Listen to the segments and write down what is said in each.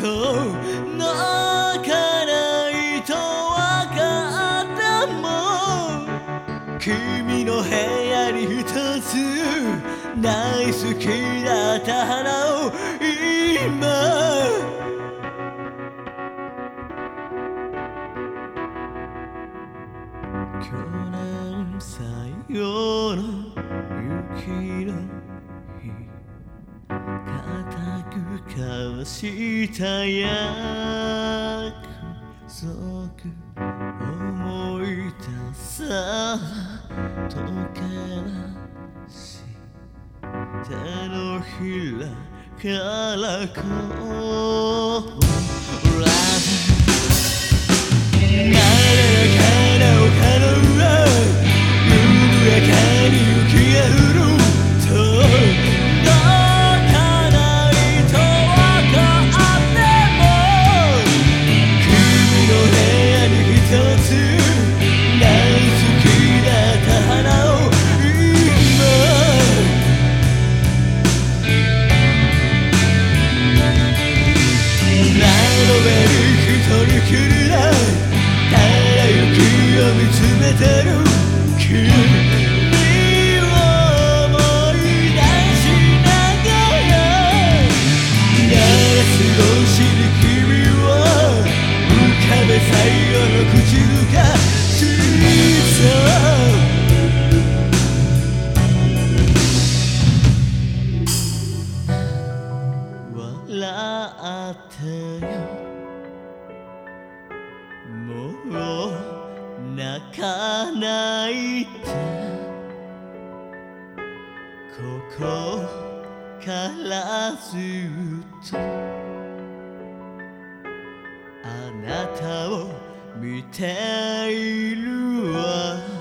と泣かないと分かったも君の部屋に一つ。大好きだった花を今。去年最後の雪の交わした約束思い出さ溶け出し手のひらからこう Love なだらかな丘の上緩やかに雪がるしそう笑ってよ。もう。泣かないで。ここからずっと。あなたを見ているわ。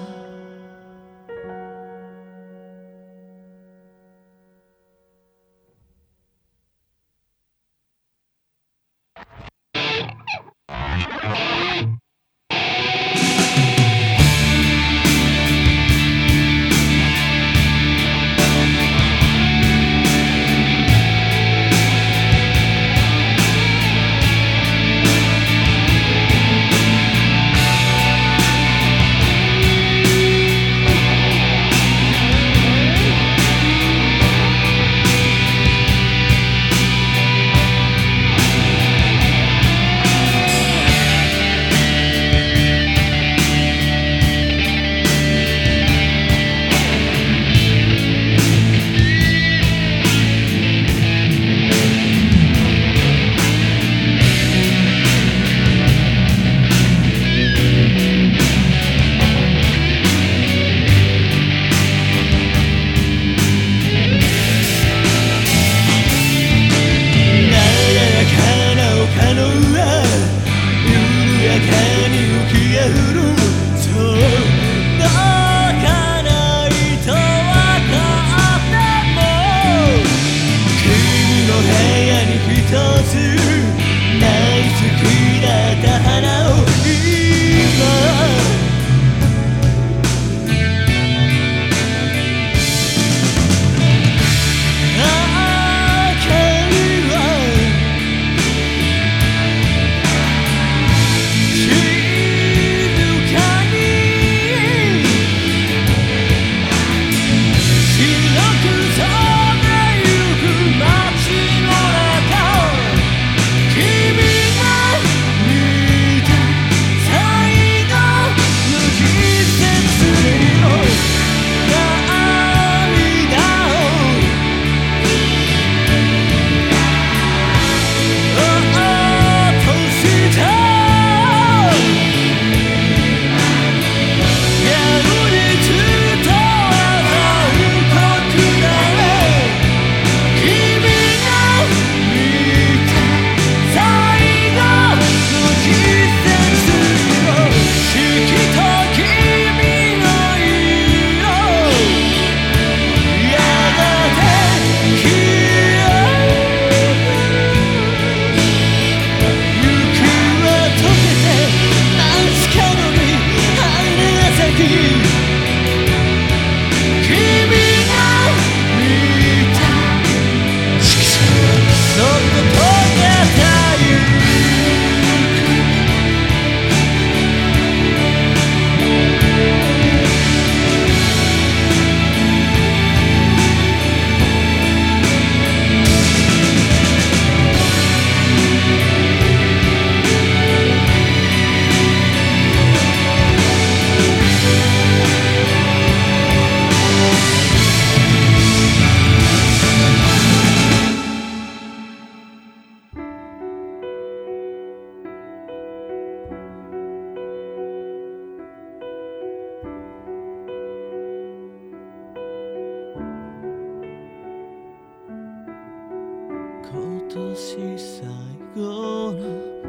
年最後の